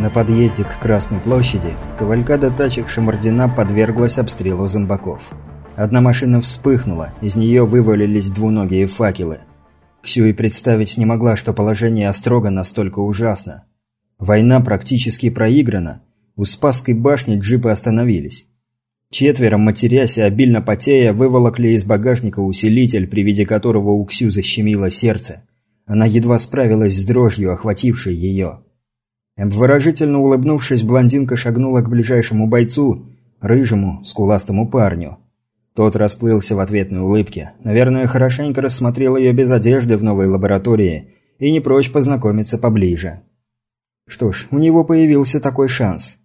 На подъезде к Красной площади кавалькада тачек Шамардина подверглась обстрелу зомбаков. Одна машина вспыхнула, из нее вывалились двуногие факелы. Ксюи представить не могла, что положение Острога настолько ужасно. Война практически проиграна. У Спасской башни джипы остановились. Четверо, матерясь и обильно потея, выволокли из багажника усилитель, при виде которого у Ксю защемило сердце. Она едва справилась с дрожью, охватившей ее. Обворожительно улыбнувшись, блондинка шагнула к ближайшему бойцу, рыжему, скуластому парню. Тот расплылся в ответной улыбке. Наверное, хорошенько рассмотрел ее без одежды в новой лаборатории и не прочь познакомиться поближе. Что ж, у него появился такой шанс.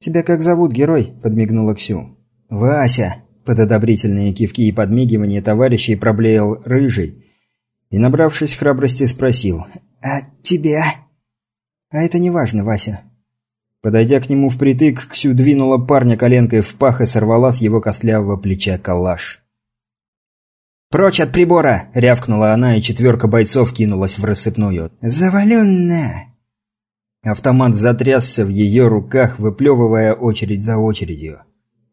«Тебя как зовут, герой?» – подмигнула Ксю. «Вася!» – под одобрительные кивки и подмигивания товарищей проблеял рыжий и, набравшись храбрости, спросил «А тебя?» «А это не важно, Вася». Подойдя к нему впритык, Ксю двинула парня коленкой в пах и сорвала с его костлявого плеча калаш. «Прочь от прибора!» – рявкнула она, и четверка бойцов кинулась в рассыпную. «Заваленно!» Автомат затрясся в ее руках, выплевывая очередь за очередью.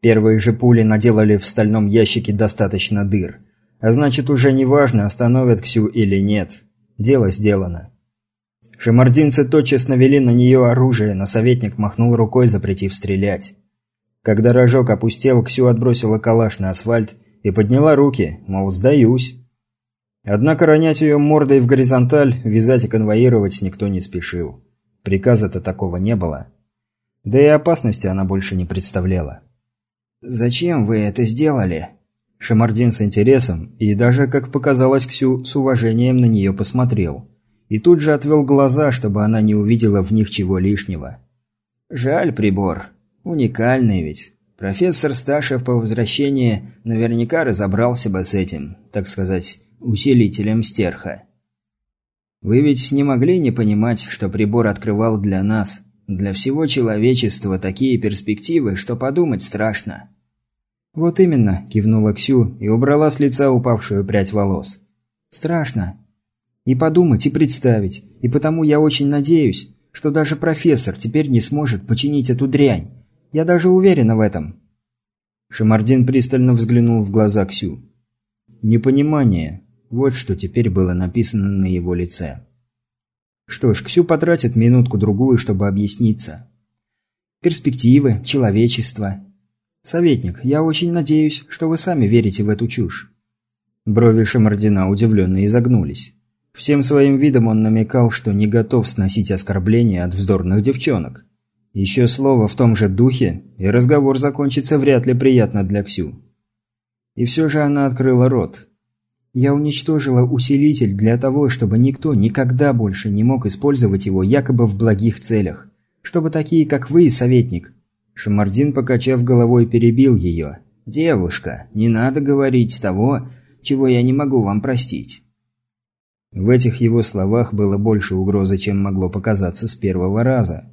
Первые же пули наделали в стальном ящике достаточно дыр. А значит, уже не важно, остановят Ксю или нет. Дело сделано. Шамардинцы тотчас навели на нее оружие, но советник махнул рукой, запретив стрелять. Когда рожок опустел, Ксю отбросила калаш на асфальт и подняла руки, мол, сдаюсь. Однако ронять ее мордой в горизонталь, вязать и конвоировать никто не спешил. Приказа-то такого не было. Да и опасности она больше не представляла. «Зачем вы это сделали?» Шамардин с интересом и даже, как показалось Ксю, с уважением на нее посмотрел и тут же отвел глаза, чтобы она не увидела в них чего лишнего. «Жаль прибор. Уникальный ведь. Профессор Сташев по возвращении наверняка разобрался бы с этим, так сказать, усилителем стерха. Вы ведь не могли не понимать, что прибор открывал для нас, для всего человечества такие перспективы, что подумать страшно». «Вот именно», – кивнула Ксю и убрала с лица упавшую прядь волос. «Страшно. И подумать, и представить. И потому я очень надеюсь, что даже профессор теперь не сможет починить эту дрянь. Я даже уверена в этом». Шамардин пристально взглянул в глаза Ксю. Непонимание. Вот что теперь было написано на его лице. Что ж, Ксю потратит минутку-другую, чтобы объясниться. Перспективы, человечество. Советник, я очень надеюсь, что вы сами верите в эту чушь. Брови Шамардина удивленно изогнулись. Всем своим видом он намекал, что не готов сносить оскорбления от вздорных девчонок. Еще слово в том же духе, и разговор закончится вряд ли приятно для Ксю. И все же она открыла рот. «Я уничтожила усилитель для того, чтобы никто никогда больше не мог использовать его якобы в благих целях. Чтобы такие, как вы, советник». Шамардин, покачав головой, перебил ее. «Девушка, не надо говорить того, чего я не могу вам простить. В этих его словах было больше угрозы, чем могло показаться с первого раза.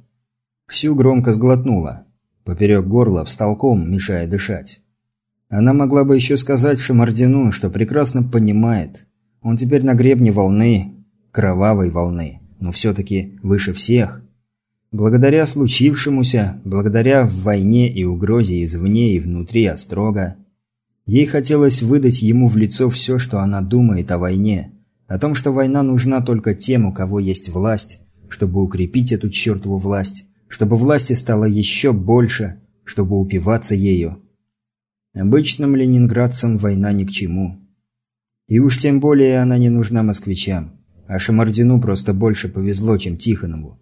Ксю громко сглотнула. Поперек горла встал ком, мешая дышать. Она могла бы еще сказать Шамардину, что прекрасно понимает. Он теперь на гребне волны, кровавой волны, но все-таки выше всех. Благодаря случившемуся, благодаря войне и угрозе извне и внутри Острога, ей хотелось выдать ему в лицо все, что она думает о войне – о том, что война нужна только тем, у кого есть власть, чтобы укрепить эту чертову власть, чтобы власти стало еще больше, чтобы упиваться ею. Обычным ленинградцам война ни к чему. И уж тем более она не нужна москвичам. А Шамардину просто больше повезло, чем Тихонову.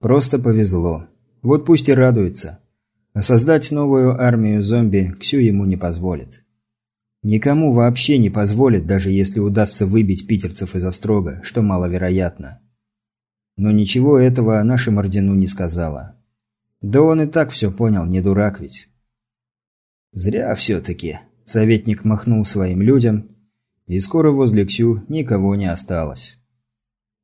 Просто повезло. Вот пусть и радуется. А создать новую армию зомби Ксю ему не позволит. Никому вообще не позволит, даже если удастся выбить питерцев из Острога, что маловероятно. Но ничего этого нашему ордену не сказала. Да он и так все понял, не дурак ведь. Зря все-таки. Советник махнул своим людям, и скоро возле Ксю никого не осталось.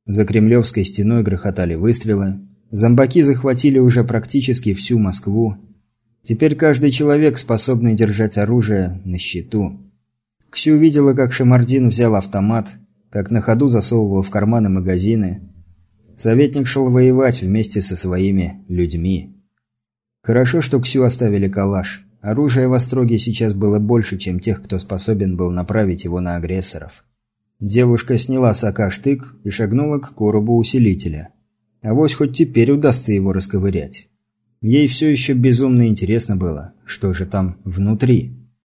За Кремлевской стеной грохотали выстрелы, зомбаки захватили уже практически всю Москву. Теперь каждый человек, способный держать оружие, на счету. Ксю видела, как Шамардин взял автомат, как на ходу засовывал в карманы магазины. Советник шел воевать вместе со своими людьми. Хорошо, что Ксю оставили калаш. Оружия в Остроге сейчас было больше, чем тех, кто способен был направить его на агрессоров. Девушка сняла с штык и шагнула к коробу усилителя. А вось хоть теперь удастся его расковырять. Ей все еще безумно интересно было, что же там внутри.